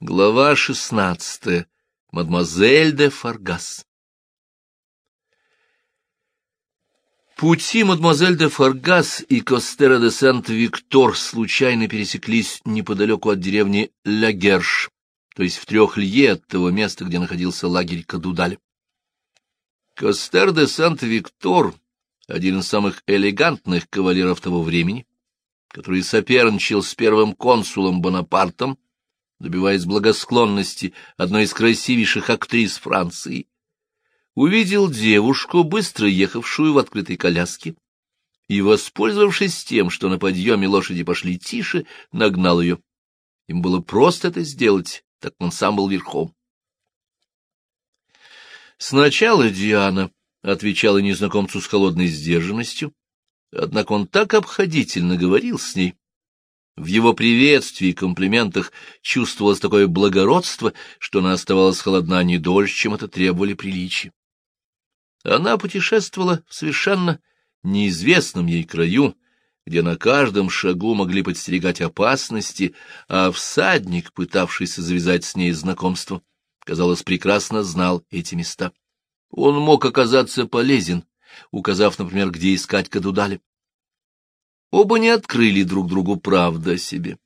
Глава шестнадцатая. Мадемуазель де Фаргас. Пути мадемуазель де Фаргас и Костера де Сент-Виктор случайно пересеклись неподалеку от деревни Лагерш, то есть в трех лье от того места, где находился лагерь Кадудаль. Костер де Сент-Виктор, один из самых элегантных кавалеров того времени, который соперничал с первым консулом Бонапартом, добиваясь благосклонности одной из красивейших актрис Франции, увидел девушку, быстро ехавшую в открытой коляске, и, воспользовавшись тем, что на подъеме лошади пошли тише, нагнал ее. Им было просто это сделать, так он сам был верхом. Сначала Диана отвечала незнакомцу с холодной сдержанностью, однако он так обходительно говорил с ней, в его приветствии и комплиментах чувствовалось такое благородство, что она оставалась холодна не дольше, чем это требовали приличия. Она путешествовала в совершенно неизвестном ей краю, где на каждом шагу могли подстерегать опасности, а всадник, пытавшийся завязать с ней знакомство, казалось, прекрасно знал эти места. Он мог оказаться полезен, указав, например, где искать Кадудали. Оба не открыли друг другу правду о себе.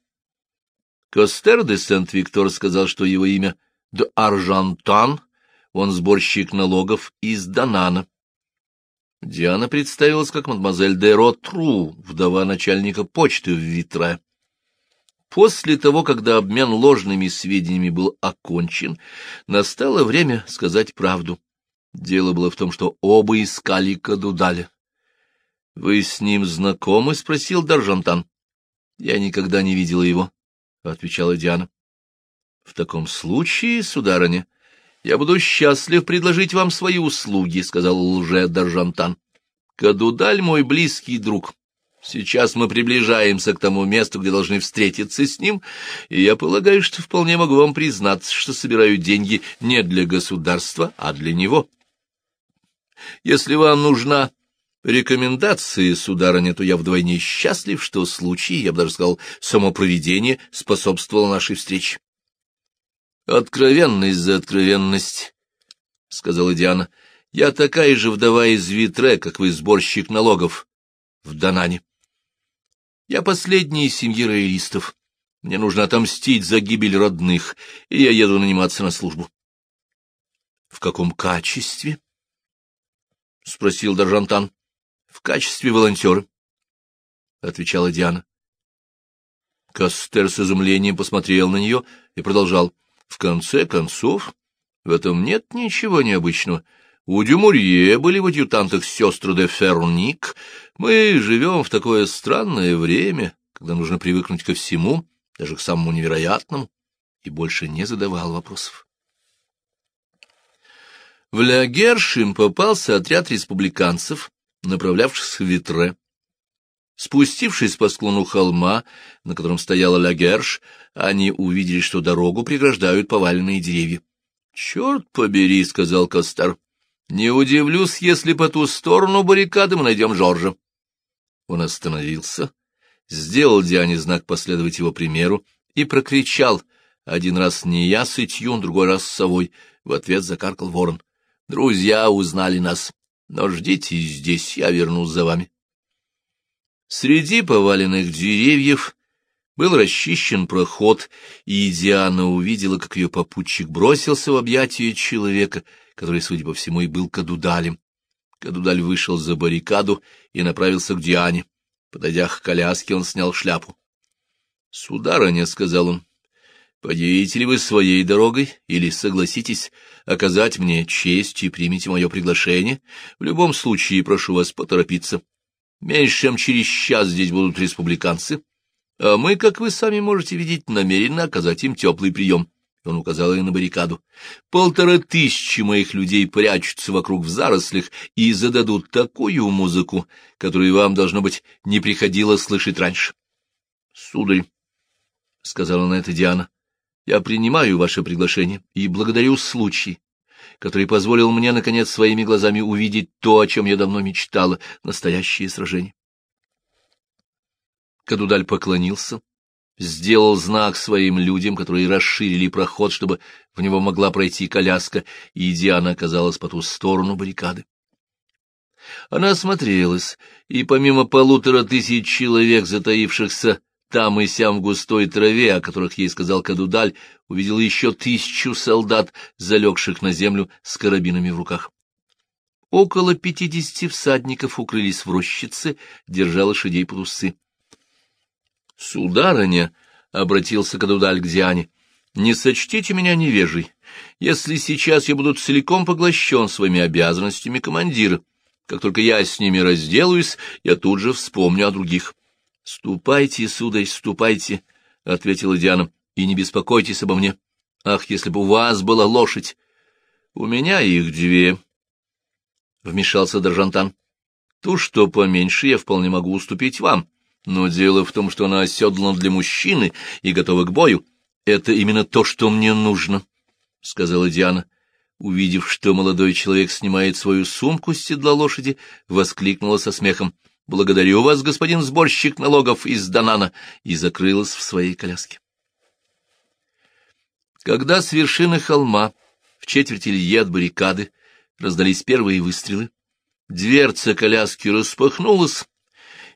Костер де Сент-Виктор сказал, что его имя Д. Аржантан, он сборщик налогов из Данана. Диана представилась как мадемуазель де Ротру, вдова начальника почты в Витре. После того, когда обмен ложными сведениями был окончен, настало время сказать правду. Дело было в том, что оба искали Кадудаля. — Вы с ним знакомы? — спросил Даржантан. — Я никогда не видела его, — отвечала Диана. — В таком случае, сударыня, я буду счастлив предложить вам свои услуги, — сказал лже-Даржантан. — Кадудаль мой близкий друг. Сейчас мы приближаемся к тому месту, где должны встретиться с ним, и я полагаю, что вполне могу вам признаться, что собираю деньги не для государства, а для него. Если вам нужна рекомендации, сударыня, то я вдвойне счастлив, что случай, я бы даже сказал, само провидение способствовало нашей встрече. — Откровенность за откровенность, — сказала Диана. — Я такая же вдова из Витре, как вы сборщик налогов в Данане. Я последний из семьи роялистов. Мне нужно отомстить за гибель родных, и я еду наниматься на службу. — В каком качестве? — спросил Даржантан в качестве волонтера, — отвечала Диана. Костер с изумлением посмотрел на нее и продолжал. — В конце концов, в этом нет ничего необычного. У Дюмурье были в адъютантах сестры де Ферник. Мы живем в такое странное время, когда нужно привыкнуть ко всему, даже к самому невероятному, и больше не задавал вопросов. В Лягерш им попался отряд республиканцев, направлявшись в Витре. Спустившись по склону холма, на котором стояла Лагерш, они увидели, что дорогу преграждают поваленные деревья. — Черт побери, — сказал Костар. — Не удивлюсь, если по ту сторону баррикады мы найдем Жоржа. Он остановился, сделал Диане знак последовать его примеру и прокричал, один раз не я с Итьюн, другой раз с совой. В ответ закаркал ворон. — Друзья узнали нас. Но ждите здесь, я вернусь за вами. Среди поваленных деревьев был расчищен проход, и Диана увидела, как ее попутчик бросился в объятия человека, который, судя по всему, и был Кадудалем. Кадудаль вышел за баррикаду и направился к Диане. Подойдя к коляске, он снял шляпу. — Сударыня, — сказал он, — поедете ли вы своей дорогой или согласитесь оказать мне честь и примите мое приглашение. В любом случае, прошу вас поторопиться. Меньше чем через час здесь будут республиканцы, а мы, как вы сами можете видеть, намерены оказать им теплый прием. Он указал ей на баррикаду. Полтора тысячи моих людей прячутся вокруг в зарослях и зададут такую музыку, которую вам, должно быть, не приходилось слышать раньше. — Сударь, — сказала на это Диана, я принимаю ваше приглашение и благодарю случай, который позволил мне, наконец, своими глазами увидеть то, о чем я давно мечтала — настоящее сражение. Кадудаль поклонился сделал знак своим людям, которые расширили проход, чтобы в него могла пройти коляска, и Диана оказалась по ту сторону баррикады. Она осмотрелась, и помимо полутора тысяч человек, затаившихся там и сям в густой траве, о которых ей сказал Кадудаль, увидела еще тысячу солдат, залегших на землю с карабинами в руках. Около пятидесяти всадников укрылись в рощице, держа лошадей под усы. — Сударыня, — обратился Кадудаль к Диане, — не сочтите меня невежей, если сейчас я буду целиком поглощен своими обязанностями командира. Как только я с ними разделаюсь, я тут же вспомню о других. — Ступайте, сударь, ступайте, — ответила Диана, — и не беспокойтесь обо мне. Ах, если бы у вас была лошадь! У меня их две, — вмешался Доржантан. — Ту, что поменьше, я вполне могу уступить вам, но дело в том, что она оседлана для мужчины и готова к бою. Это именно то, что мне нужно, — сказала Диана. Увидев, что молодой человек снимает свою сумку с седла лошади, воскликнула со смехом. — Благодарю вас, господин сборщик налогов из Данана, и закрылась в своей коляске. Когда с вершины холма, в четверти лье от баррикады, раздались первые выстрелы, дверца коляски распахнулась,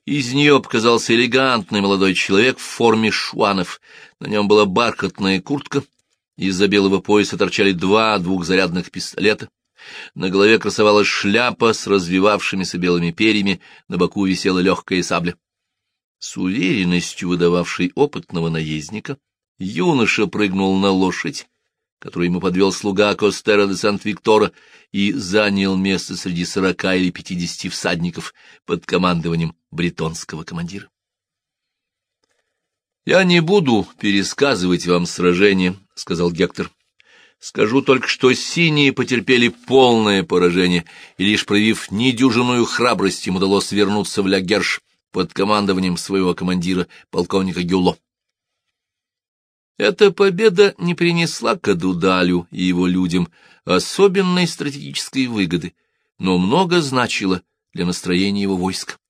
из нее показался элегантный молодой человек в форме шуанов. На нем была бархатная куртка, из-за белого пояса торчали два двухзарядных пистолета. На голове красовалась шляпа с развивавшимися белыми перьями, на боку висела легкая сабля. С уверенностью выдававшей опытного наездника, юноша прыгнул на лошадь, которую ему подвел слуга Костера де Сант-Виктора, и занял место среди сорока или пятидесяти всадников под командованием бретонского командира. «Я не буду пересказывать вам сражение», — сказал Гектор. «Скажу только, что синие потерпели полное поражение, и лишь проявив недюжинную храбрость, им удалось вернуться в Лягерш под командованием своего командира, полковника Гюло. Эта победа не принесла Кадудалю и его людям особенной стратегической выгоды, но много значила для настроения его войск.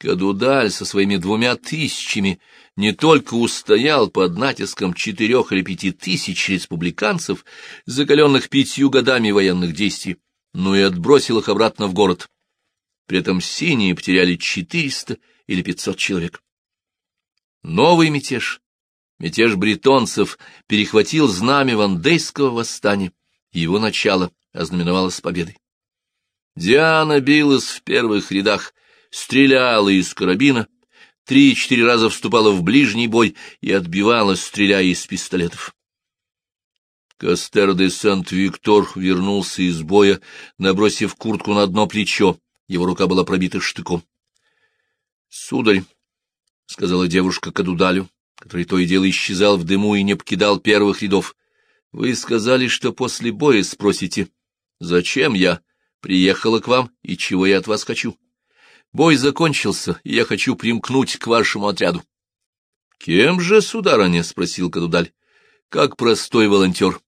Кадудаль со своими двумя тысячами не только устоял под натиском четырех или пяти тысяч республиканцев, закаленных пятью годами военных действий, но и отбросил их обратно в город. При этом синие потеряли четыреста или пятьсот человек. Новый мятеж, мятеж бретонцев, перехватил знамя вандейского восстания, его начало ознаменовалось победой. Диана билась в первых рядах, стреляла из карабина, три-четыре раза вступала в ближний бой и отбивалась, стреляя из пистолетов. Кастер де Сент-Виктор вернулся из боя, набросив куртку на одно плечо, его рука была пробита штыком. — Сударь, — сказала девушка Кадудалю, который то и дело исчезал в дыму и не покидал первых рядов, — вы сказали, что после боя спросите, зачем я приехала к вам и чего я от вас хочу. Бой закончился, и я хочу примкнуть к вашему отряду. — Кем же, сударыня? — спросил Кадудаль. — Как простой волонтер.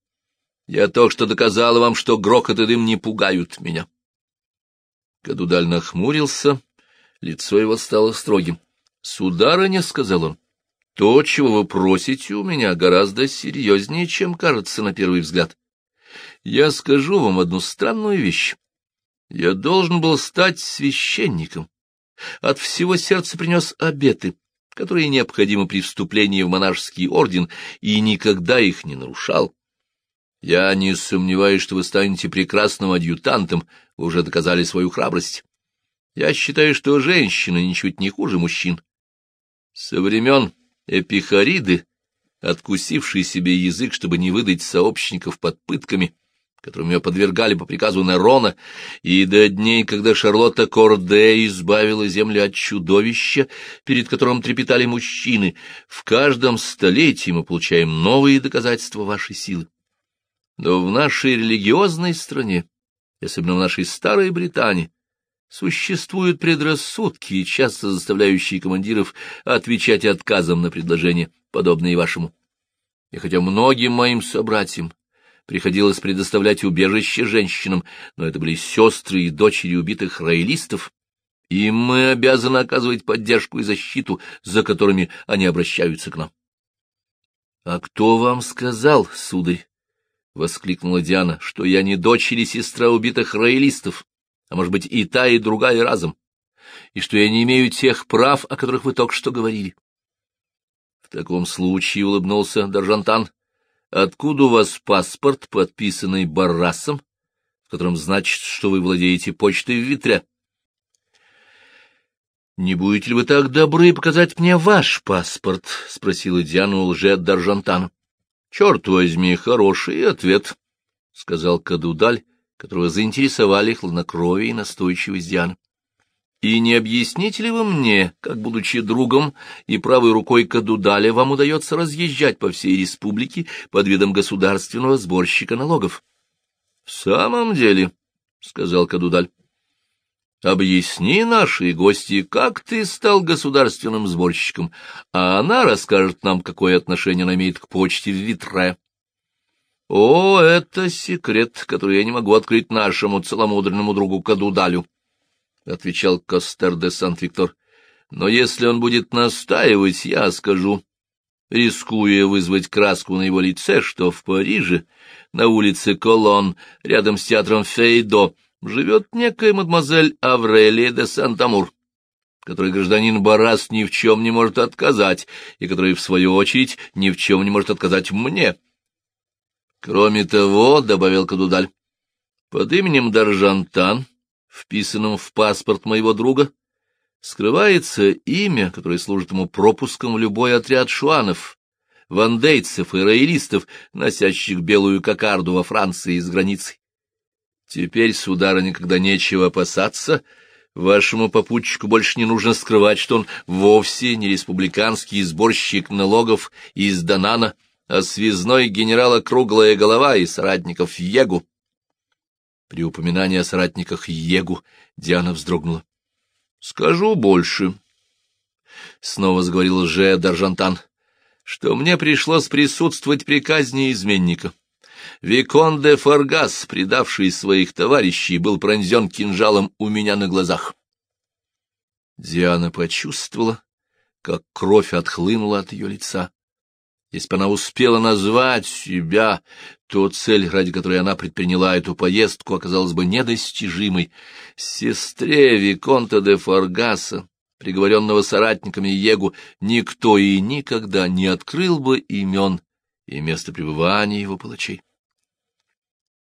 Я только что доказала вам, что грохот и дым не пугают меня. Кадудаль нахмурился, лицо его стало строгим. — Сударыня, — сказал он, — то, чего вы просите у меня, гораздо серьезнее, чем кажется на первый взгляд. Я скажу вам одну странную вещь. Я должен был стать священником, от всего сердца принес обеты, которые необходимы при вступлении в монашеский орден, и никогда их не нарушал. Я не сомневаюсь, что вы станете прекрасным адъютантом, вы уже доказали свою храбрость. Я считаю, что женщины ничуть не хуже мужчин. Со времен Эпихариды, откусивший себе язык, чтобы не выдать сообщников под пытками, которым ее подвергали по приказу Нерона, и до дней, когда Шарлотта Корде избавила землю от чудовища, перед которым трепетали мужчины, в каждом столетии мы получаем новые доказательства вашей силы. Но в нашей религиозной стране, особенно в нашей старой Британии, существуют предрассудки, часто заставляющие командиров отвечать отказом на предложения, подобные вашему. И хотя многим моим собратьям приходилось предоставлять убежище женщинам, но это были сестры и дочери убитых роялистов, и мы обязаны оказывать поддержку и защиту, за которыми они обращаются к нам. — А кто вам сказал, сударь, — воскликнула Диана, — что я не дочь или сестра убитых роялистов, а может быть и та, и другая разом, и что я не имею тех прав, о которых вы только что говорили? — В таком случае, — улыбнулся Даржантан, — откуда у вас паспорт, подписанный Баррасом, в котором значит, что вы владеете почтой в Витре? — Не будете ли вы так добры показать мне ваш паспорт? — спросила Диана у лже-Даржантана. Черт возьми, хороший ответ, — сказал Кадудаль, которого заинтересовали хладнокровие и настойчивость Дианы. И не объясните ли вы мне, как, будучи другом и правой рукой Кадудаля, вам удается разъезжать по всей республике под видом государственного сборщика налогов? — В самом деле, — сказал Кадудаль, Объясни нашей гости, как ты стал государственным сборщиком, а она расскажет нам, какое отношение она имеет к почте в Витре. — О, это секрет, который я не могу открыть нашему целомудренному другу Кадудалю, — отвечал Костер де Сант-Виктор. — Но если он будет настаивать, я скажу, рискуя вызвать краску на его лице, что в Париже, на улице Колон, рядом с театром Фейдо, живет некая мадемуазель Аврелия де Сантамур, которой гражданин Барас ни в чем не может отказать, и который, в свою очередь, ни в чем не может отказать мне. Кроме того, — добавил Кадудаль, — под именем Даржантан, вписанным в паспорт моего друга, скрывается имя, которое служит ему пропуском в любой отряд шуанов, вандейцев и роялистов, носящих белую кокарду во Франции с границей. Теперь, сударыня, никогда нечего опасаться, вашему попутчику больше не нужно скрывать, что он вовсе не республиканский сборщик налогов из Данана, а связной генерала Круглая Голова и соратников Егу. При упоминании о соратниках Егу Диана вздрогнула. — Скажу больше, — снова заговорил лже Даржантан, — что мне пришлось присутствовать при казни изменника. — Викон де Фаргас, предавший своих товарищей, был пронзен кинжалом у меня на глазах. Диана почувствовала, как кровь отхлынула от ее лица. Если бы она успела назвать себя, то цель, ради которой она предприняла эту поездку, оказалась бы недостижимой. Сестре Виконта де Фаргаса, приговоренного соратниками Егу, никто и никогда не открыл бы имен и место пребывания его палачей.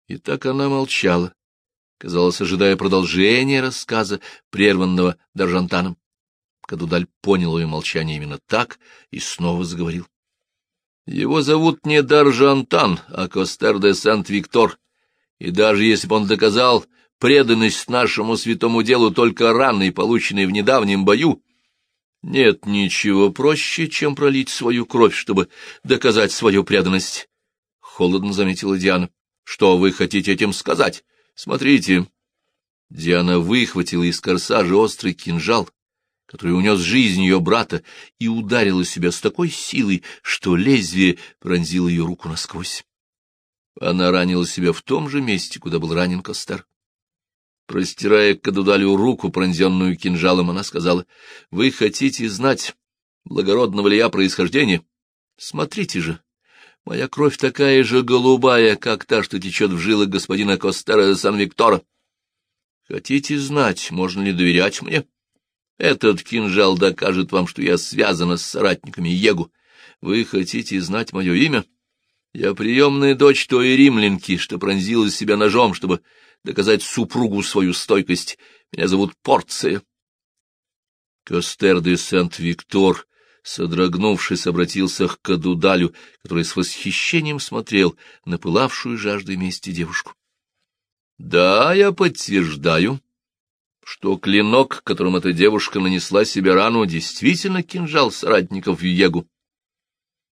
И так она молчала, казалось, ожидая продолжения рассказа, прерванного Даржантаном. Кадудаль понял ее молчание именно так и снова заговорил. Его зовут не Даржантан, а Костер де Сент-Виктор, и даже если бы он доказал преданность нашему святому делу только раной, полученной в недавнем бою, нет ничего проще, чем пролить свою кровь, чтобы доказать свою преданность, — холодно заметила Диана. Что вы хотите этим сказать? Смотрите. Диана выхватила из корсажа острый кинжал, который унес жизнь ее брата, и ударила себя с такой силой, что лезвие пронзило ее руку насквозь. Она ранила себя в том же месте, куда был ранен Костер. Простирая к Кадудалю руку, пронзенную кинжалом, она сказала, — Вы хотите знать, благородного ли я происхождения? Смотрите же, Моя кровь такая же голубая, как та, что течет в жилах господина Костера де Сан-Виктора. Хотите знать, можно ли доверять мне? Этот кинжал докажет вам, что я связана с соратниками Егу. Вы хотите знать мое имя? Я приемная дочь той римлянки, что пронзила себя ножом, чтобы доказать супругу свою стойкость. Меня зовут Порция. Костер де Сент-Виктор содрогнувшись, обратился к Кадудалю, который с восхищением смотрел на пылавшую жаждой мести девушку. — Да, я подтверждаю, что клинок, которым эта девушка нанесла себе рану, действительно кинжал соратников Егу.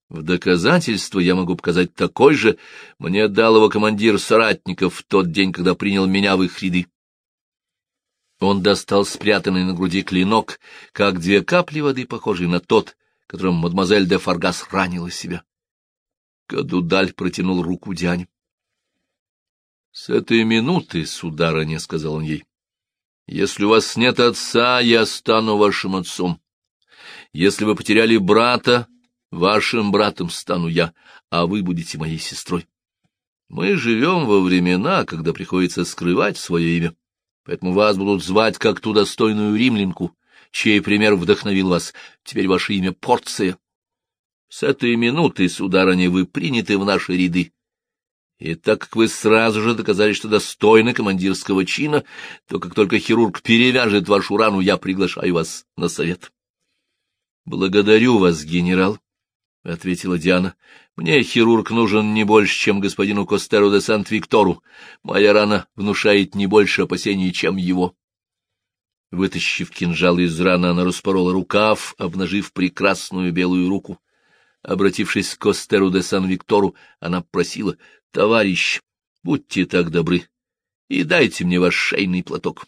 В доказательство я могу показать такой же, мне дал его командир соратников в тот день, когда принял меня в их ряды. Он достал спрятанный на груди клинок, как две капли воды, похожий на тот, которым мадемуазель де Фаргас ранила себя. Кадудаль протянул руку Диане. — С этой минуты, сударыня, — сказал он ей, — если у вас нет отца, я стану вашим отцом. Если вы потеряли брата, Вашим братом стану я, а вы будете моей сестрой. Мы живем во времена, когда приходится скрывать свое имя, поэтому вас будут звать как ту достойную римлянку, чей пример вдохновил вас. Теперь ваше имя Порция. С этой минуты, сударыня, вы приняты в наши ряды. И так как вы сразу же доказали, что достойны командирского чина, то как только хирург перевяжет вашу рану, я приглашаю вас на совет. — Благодарю вас, генерал, — ответила Диана. — Мне хирург нужен не больше, чем господину Костеру де Сант-Виктору. Моя рана внушает не больше опасений, чем его. Вытащив кинжал из раны, она распорола рукав, обнажив прекрасную белую руку. Обратившись к Костеру де Сан-Виктору, она просила, — Товарищ, будьте так добры и дайте мне ваш шейный платок.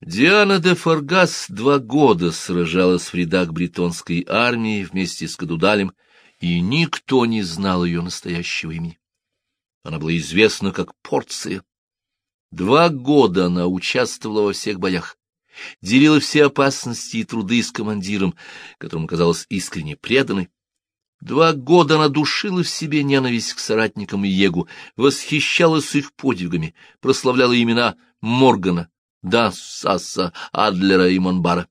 Диана де Фаргас два года сражалась в рядах бретонской армии вместе с Кадудалем, и никто не знал ее настоящего имени. Она была известна как Порция. Два года она участвовала во всех боях, делила все опасности и труды с командиром, которому казалось искренне преданной. Два года она душила в себе ненависть к соратникам Егу, восхищалась их подвигами, прославляла имена Моргана, Дассаса, Адлера и Монбара.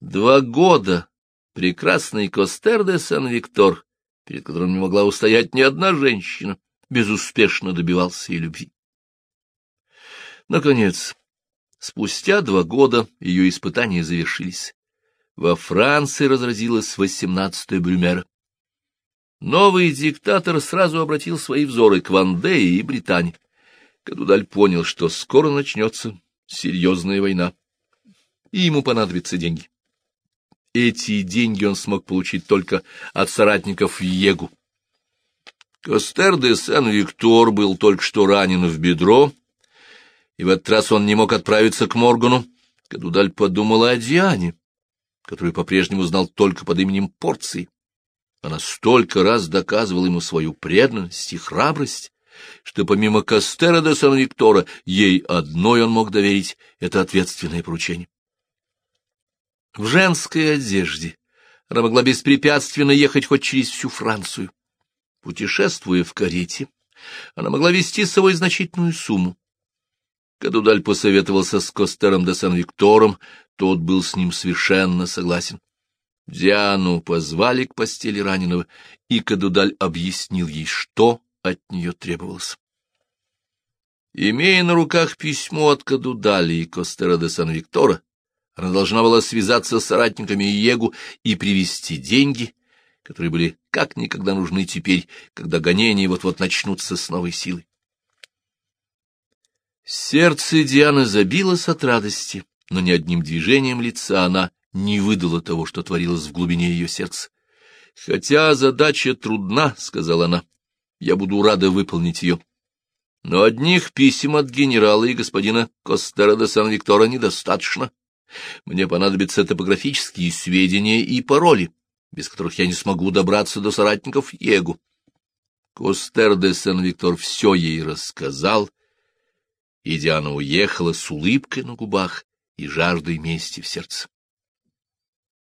Два года прекрасный Костер де Сан-Виктор, перед которым не могла устоять ни одна женщина, безуспешно добивался и любви. Наконец, Спустя два года ее испытания завершились. Во Франции разразилась восемнадцатая Брюмера. Новый диктатор сразу обратил свои взоры к Вандее и Британии. Кадудаль понял, что скоро начнется серьезная война, и ему понадобятся деньги. Эти деньги он смог получить только от соратников Егу. Костер де Сен-Виктор был только что ранен в бедро, и в этот раз он не мог отправиться к Моргану. Кадудаль подумала о Диане, которую по-прежнему знал только под именем Порции. Она столько раз доказывала ему свою преданность и храбрость, что помимо Кастера де Сан-Виктора ей одной он мог доверить это ответственное поручение. В женской одежде она могла беспрепятственно ехать хоть через всю Францию. Путешествуя в карете, она могла вести с собой значительную сумму. Кадудаль посоветовался с Костером де Сан-Виктором, тот был с ним совершенно согласен. Диану позвали к постели раненого, и Кадудаль объяснил ей, что от нее требовалось. Имея на руках письмо от Кадудали и Костера де Сан-Виктора, она должна была связаться с соратниками Иегу и привести деньги, которые были как никогда нужны теперь, когда гонения вот-вот начнутся с новой силой. Сердце Дианы забилось от радости, но ни одним движением лица она не выдала того, что творилось в глубине ее сердца. «Хотя задача трудна», — сказала она, — «я буду рада выполнить ее. Но одних писем от генерала и господина Костера де Сан-Виктора недостаточно. Мне понадобятся топографические сведения и пароли, без которых я не смогу добраться до соратников Егу». Костер де Сан-Виктор все ей рассказал, и Диана уехала с улыбкой на губах и жаждой мести в сердце.